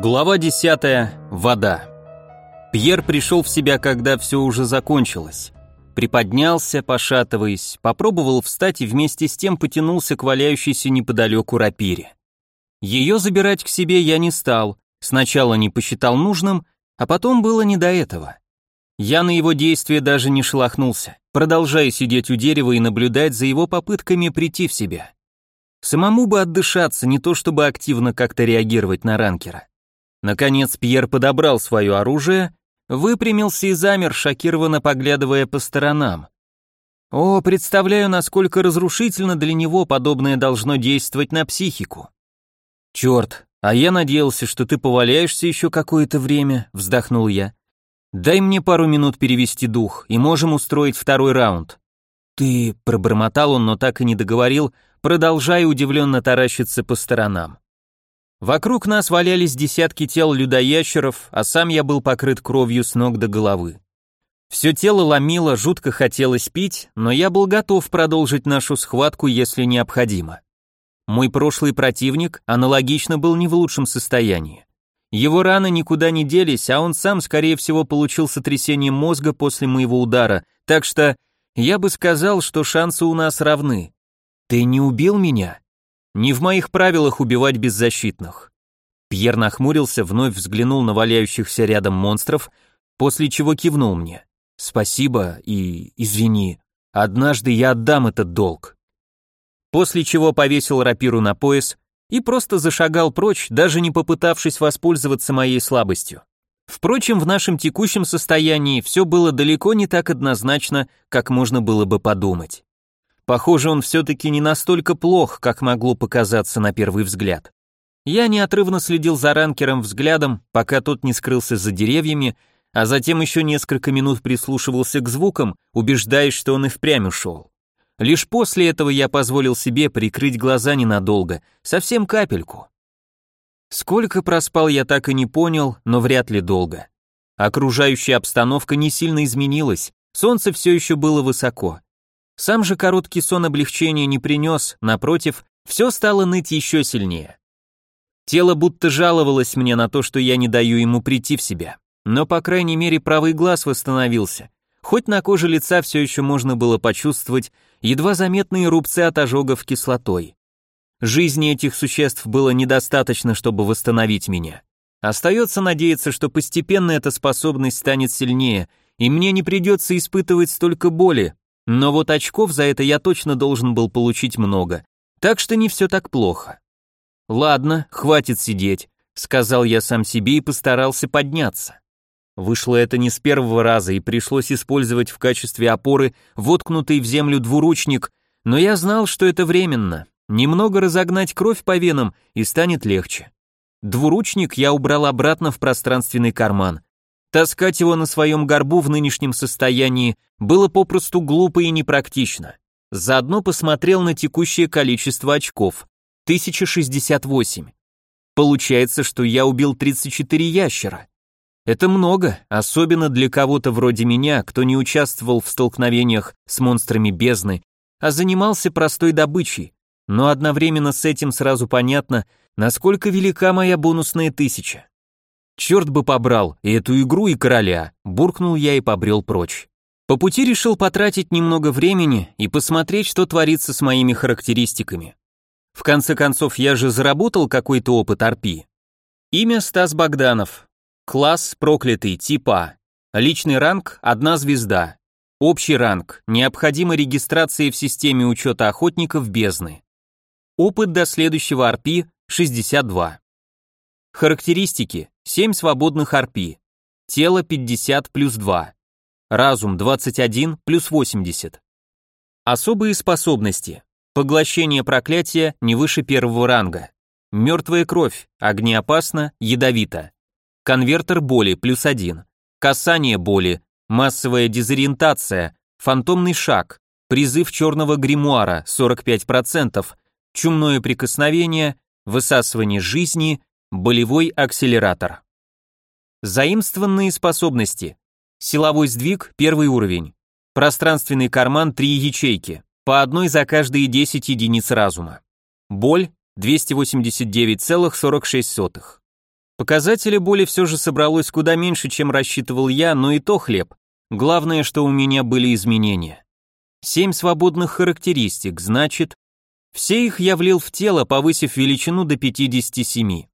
Глава 10. Вода. Пьер пришел в себя, когда все уже закончилось. Приподнялся, пошатываясь, попробовал встать и вместе с тем потянулся к валяющейся неподалеку рапире. Ее забирать к себе я не стал, сначала не посчитал нужным, а потом было не до этого. Я на его действия даже не шелохнулся, продолжая сидеть у дерева и наблюдать за его попытками прийти в себя. Самому бы отдышаться, не то чтобы активно как-то реагировать на ранкера. Наконец Пьер подобрал свое оружие, выпрямился и замер, шокированно поглядывая по сторонам. О, представляю, насколько разрушительно для него подобное должно действовать на психику. Черт, а я надеялся, что ты поваляешься еще какое-то время, вздохнул я. Дай мне пару минут перевести дух, и можем устроить второй раунд. Ты, пробормотал он, но так и не договорил, продолжая удивленно таращиться по сторонам. Вокруг нас валялись десятки тел людоящеров, а сам я был покрыт кровью с ног до головы. Все тело ломило, жутко хотелось пить, но я был готов продолжить нашу схватку, если необходимо. Мой прошлый противник аналогично был не в лучшем состоянии. Его раны никуда не делись, а он сам, скорее всего, получил сотрясение мозга после моего удара, так что я бы сказал, что шансы у нас равны. Ты не убил меня? Не в моих правилах убивать беззащитных. Пьер нахмурился, вновь взглянул на валяющихся рядом монстров, после чего кивнул мне. Спасибо и извини. Однажды я отдам этот долг. После чего повесил рапиру на пояс и просто зашагал прочь, даже не попытавшись воспользоваться моей слабостью. Впрочем, в нашем текущем состоянии все было далеко не так однозначно, как можно было бы подумать. Похоже, он все-таки не настолько плох, как могло показаться на первый взгляд. Я неотрывно следил за ранкером взглядом, пока тот не скрылся за деревьями, а затем еще несколько минут прислушивался к звукам, убеждаясь, что он и впрямь ушел. Лишь после этого я позволил себе прикрыть глаза ненадолго, совсем капельку. Сколько проспал, я так и не понял, но вряд ли долго. Окружающая обстановка не сильно изменилась, солнце все еще было высоко. Сам же короткий сон облегчения не принес, напротив, все стало ныть еще сильнее. Тело будто жаловалось мне на то, что я не даю ему прийти в себя. Но, по крайней мере, правый глаз восстановился. Хоть на коже лица все еще можно было почувствовать едва заметные рубцы от ожогов кислотой. Жизни этих существ было недостаточно, чтобы восстановить меня. Остается надеяться, что постепенно эта способность станет сильнее, и мне не придется испытывать столько боли, но вот очков за это я точно должен был получить много, так что не все так плохо. Ладно, хватит сидеть, сказал я сам себе и постарался подняться. Вышло это не с первого раза и пришлось использовать в качестве опоры воткнутый в землю двуручник, но я знал, что это временно. Немного разогнать кровь по венам и станет легче. Двуручник я убрал обратно в пространственный карман. Таскать его на своем горбу в нынешнем состоянии было попросту глупо и непрактично. Заодно посмотрел на текущее количество очков. 1068. Получается, что я убил 34 ящера. Это много, особенно для кого-то вроде меня, кто не участвовал в столкновениях с монстрами бездны, а занимался простой добычей. Но одновременно с этим сразу понятно, насколько велика моя бонусная тысяча. Черт бы побрал и эту игру, и короля, буркнул я и побрел прочь. По пути решил потратить немного времени и посмотреть, что творится с моими характеристиками. В конце концов, я же заработал какой-то опыт арпи. Имя Стас Богданов. Класс проклятый, типа. Личный ранг – одна звезда. Общий ранг – необходима регистрация в системе учета охотников бездны. Опыт до следующего арпи – 62. Характеристики. 7 свободных арпи. Тело 50 плюс 2. Разум 21 плюс 80. Особые способности. Поглощение проклятия не выше первого ранга. Мертвая кровь, огнеопасно, ядовито. Конвертер боли плюс 1. Касание боли, массовая дезориентация, фантомный шаг, призыв черного гримуара 45%, чумное прикосновение, высасывание жизни, Болевой акселератор. Заимствованные способности. Силовой сдвиг – первый уровень. Пространственный карман – три ячейки, по одной за каждые 10 единиц разума. Боль – 289,46. Показателя боли все же собралось куда меньше, чем рассчитывал я, но и то хлеб. Главное, что у меня были изменения. Семь свободных характеристик, значит, все их я влил в тело, повысив величину до 57.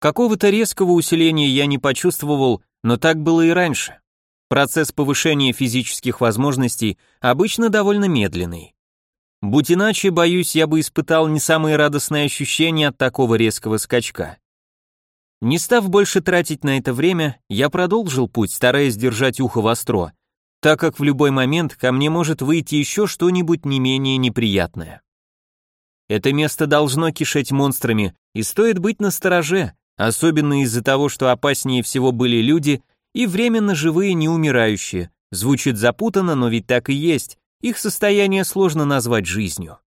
Какого-то резкого усиления я не почувствовал, но так было и раньше. Процесс повышения физических возможностей обычно довольно медленный. Будь иначе, боюсь, я бы испытал не самые радостные ощущения от такого резкого скачка. Не став больше тратить на это время, я продолжил путь, стараясь держать ухо востро, так как в любой момент ко мне может выйти еще что-нибудь не менее неприятное. Это место должно кишеть монстрами, и стоит быть настороже, особенно из-за того, что опаснее всего были люди и временно живые неумирающие. Звучит запутанно, но ведь так и есть, их состояние сложно назвать жизнью.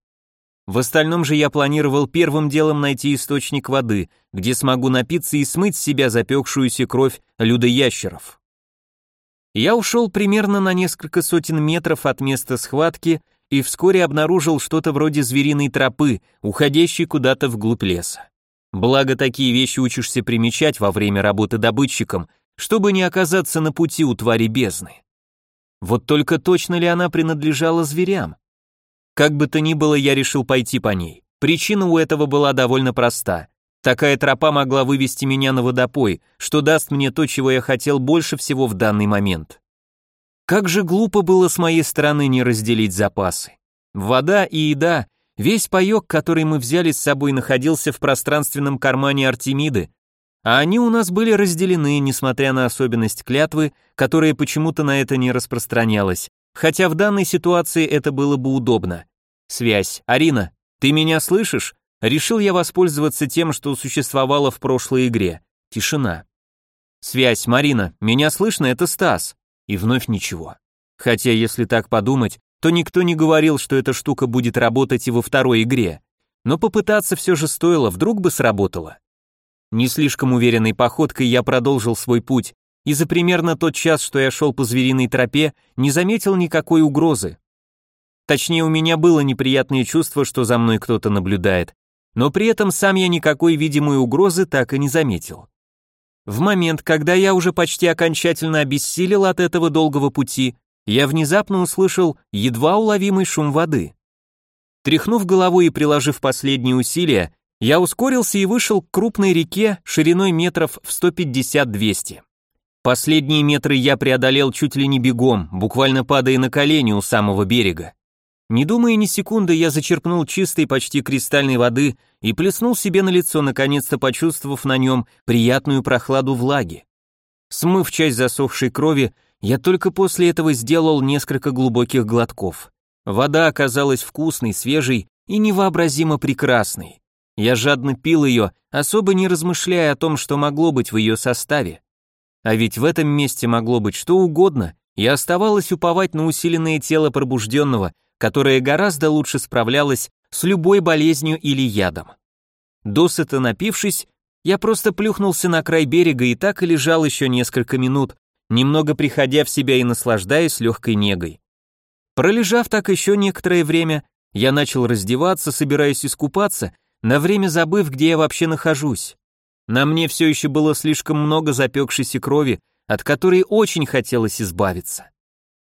В остальном же я планировал первым делом найти источник воды, где смогу напиться и смыть с себя запекшуюся кровь людоящеров. Я ушел примерно на несколько сотен метров от места схватки и вскоре обнаружил что-то вроде звериной тропы, уходящей куда-то вглубь леса. Благо такие вещи учишься примечать во время работы добытчиком, чтобы не оказаться на пути у твари бездны. Вот только точно ли она принадлежала зверям? Как бы то ни было, я решил пойти по ней. Причина у этого была довольно проста. Такая тропа могла вывести меня на водопой, что даст мне то, чего я хотел больше всего в данный момент. Как же глупо было с моей стороны не разделить запасы. Вода и еда, весь паёк, который мы взяли с собой, находился в пространственном кармане Артемиды, а они у нас были разделены, несмотря на особенность клятвы, которая почему-то на это не распространялась, Хотя в данной ситуации это было бы удобно. Связь. Арина, ты меня слышишь? Решил я воспользоваться тем, что существовало в прошлой игре. Тишина. Связь, Марина, меня слышно, это Стас. И вновь ничего. Хотя, если так подумать, то никто не говорил, что эта штука будет работать и во второй игре. Но попытаться все же стоило, вдруг бы сработало. Не слишком уверенной походкой я продолжил свой путь, и за примерно тот час, что я шел по звериной тропе, не заметил никакой угрозы. Точнее, у меня было неприятное чувство, что за мной кто-то наблюдает, но при этом сам я никакой видимой угрозы так и не заметил. В момент, когда я уже почти окончательно обессилел от этого долгого пути, я внезапно услышал едва уловимый шум воды. Тряхнув головой и приложив последние усилия, я ускорился и вышел к крупной реке шириной метров в 150-200. Последние метры я преодолел чуть ли не бегом, буквально падая на колени у самого берега. Не думая ни секунды, я зачерпнул чистой, почти кристальной воды и плеснул себе на лицо, наконец-то почувствовав на нем приятную прохладу влаги. Смыв часть засохшей крови, я только после этого сделал несколько глубоких глотков. Вода оказалась вкусной, свежей и невообразимо прекрасной. Я жадно пил ее, особо не размышляя о том, что могло быть в ее составе. А ведь в этом месте могло быть что угодно, и оставалось уповать на усиленное тело пробужденного, которое гораздо лучше справлялось с любой болезнью или ядом. Досыта напившись, я просто плюхнулся на край берега и так и лежал еще несколько минут, немного приходя в себя и наслаждаясь легкой негой. Пролежав так еще некоторое время, я начал раздеваться, собираясь искупаться, на время забыв, где я вообще нахожусь. На мне все еще было слишком много запекшейся крови, от которой очень хотелось избавиться.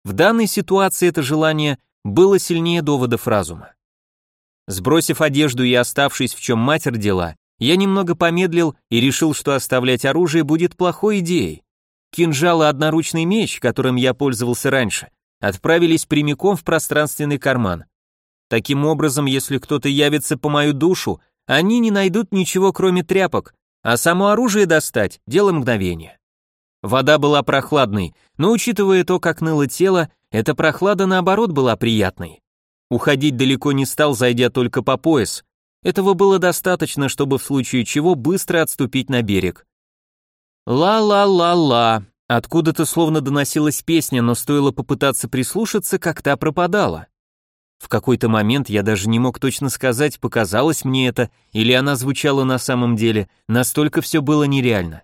В данной ситуации это желание было сильнее доводов разума. Сбросив одежду и оставшись в чем матер дела, я немного помедлил и решил, что оставлять оружие будет плохой идеей. Кинжал и одноручный меч, которым я пользовался раньше, отправились прямиком в пространственный карман. Таким образом, если кто-то явится по мою душу, они не найдут ничего кроме тряпок, а само оружие достать – дело мгновения. Вода была прохладной, но учитывая то, как ныло тело, эта прохлада наоборот была приятной. Уходить далеко не стал, зайдя только по пояс. Этого было достаточно, чтобы в случае чего быстро отступить на берег. Ла-ла-ла-ла. Откуда-то словно доносилась песня, но стоило попытаться прислушаться, как та пропадала. В какой-то момент я даже не мог точно сказать, показалось мне это, или она звучала на самом деле, настолько все было нереально.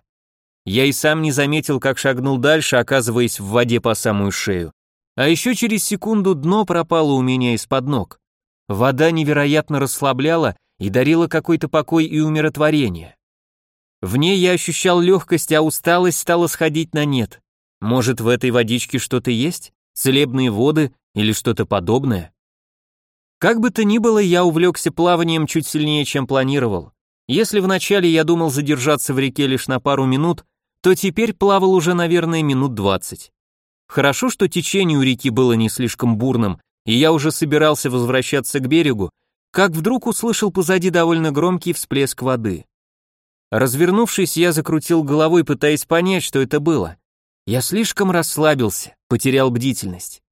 Я и сам не заметил, как шагнул дальше, оказываясь в воде по самую шею. А еще через секунду дно пропало у меня из-под ног. Вода невероятно расслабляла и дарила какой-то покой и умиротворение. В ней я ощущал легкость, а усталость стала сходить на нет. Может, в этой водичке что-то есть? Целебные воды или что-то подобное? Как бы то ни было, я увлекся плаванием чуть сильнее, чем планировал. Если вначале я думал задержаться в реке лишь на пару минут, то теперь плавал уже, наверное, минут двадцать. Хорошо, что течение у реки было не слишком бурным, и я уже собирался возвращаться к берегу, как вдруг услышал позади довольно громкий всплеск воды. Развернувшись, я закрутил головой, пытаясь понять, что это было. Я слишком расслабился, потерял бдительность.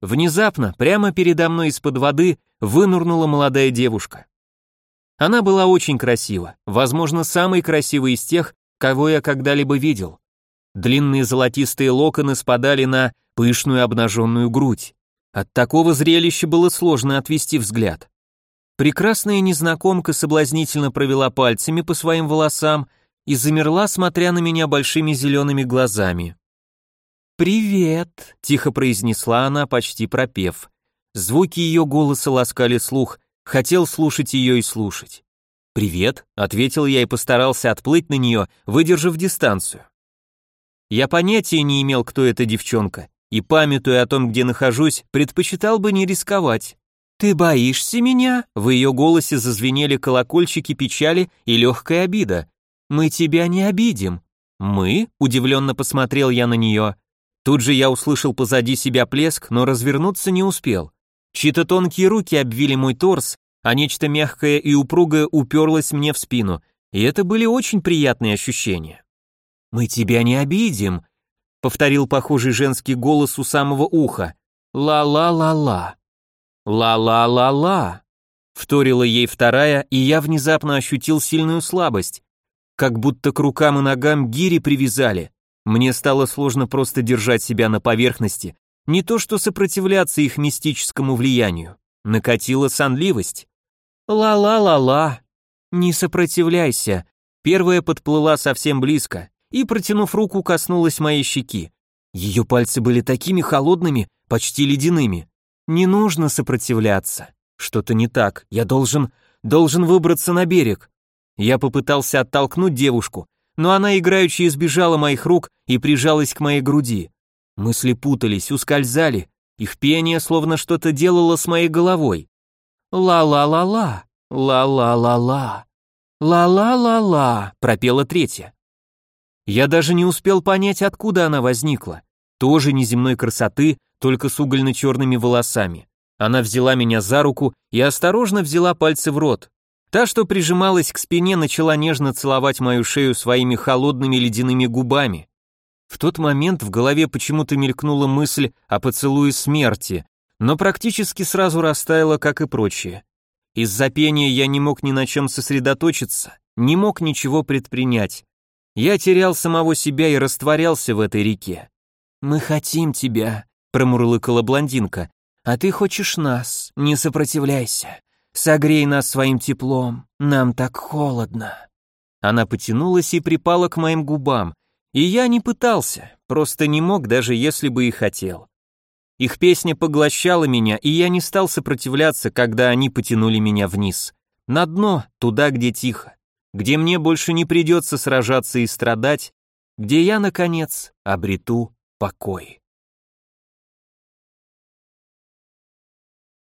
Внезапно, прямо передо мной из-под воды, вынурнула молодая девушка. Она была очень красива, возможно, самой красивой из тех, кого я когда-либо видел. Длинные золотистые локоны спадали на пышную обнаженную грудь. От такого зрелища было сложно отвести взгляд. Прекрасная незнакомка соблазнительно провела пальцами по своим волосам и замерла, смотря на меня большими зелеными глазами. «Привет», — тихо произнесла она, почти пропев. Звуки ее голоса ласкали слух, хотел слушать ее и слушать. «Привет», — ответил я и постарался отплыть на нее, выдержав дистанцию. Я понятия не имел, кто эта девчонка, и, памятуя о том, где нахожусь, предпочитал бы не рисковать. «Ты боишься меня?» В ее голосе зазвенели колокольчики печали и легкая обида. «Мы тебя не обидим». «Мы?» – удивленно посмотрел я на нее. Тут же я услышал позади себя плеск, но развернуться не успел. Чьи-то тонкие руки обвили мой торс, а нечто мягкое и упругое уперлось мне в спину, и это были очень приятные ощущения. «Мы тебя не обидим», — повторил похожий женский голос у самого уха. «Ла-ла-ла-ла». «Ла-ла-ла-ла», — вторила ей вторая, и я внезапно ощутил сильную слабость, как будто к рукам и ногам гири привязали. Мне стало сложно просто держать себя на поверхности, не то что сопротивляться их мистическому влиянию. Накатила сонливость. «Ла-ла-ла-ла», «Не сопротивляйся», первая подплыла совсем близко, и, протянув руку, коснулась моей щеки. Ее пальцы были такими холодными, почти ледяными. Не нужно сопротивляться. Что-то не так. Я должен... должен выбраться на берег. Я попытался оттолкнуть девушку, но она играючи избежала моих рук и прижалась к моей груди. Мысли путались, ускользали. Их пение словно что-то делало с моей головой. «Ла-ла-ла-ла, ла-ла-ла-ла, ла-ла-ла-ла», пропела третья. Я даже не успел понять, откуда она возникла. Тоже неземной красоты, только с угольно-черными волосами. Она взяла меня за руку и осторожно взяла пальцы в рот. Та, что прижималась к спине, начала нежно целовать мою шею своими холодными ледяными губами. В тот момент в голове почему-то мелькнула мысль о поцелуе смерти, но практически сразу растаяла, как и прочее. Из-за пения я не мог ни на чем сосредоточиться, не мог ничего предпринять. Я терял самого себя и растворялся в этой реке. «Мы хотим тебя», — промурлыкала блондинка. «А ты хочешь нас, не сопротивляйся. Согрей нас своим теплом, нам так холодно». Она потянулась и припала к моим губам, и я не пытался, просто не мог, даже если бы и хотел. Их песня поглощала меня, и я не стал сопротивляться, когда они потянули меня вниз. На дно, туда, где тихо где мне больше не придется сражаться и страдать, где я, наконец, обрету покой.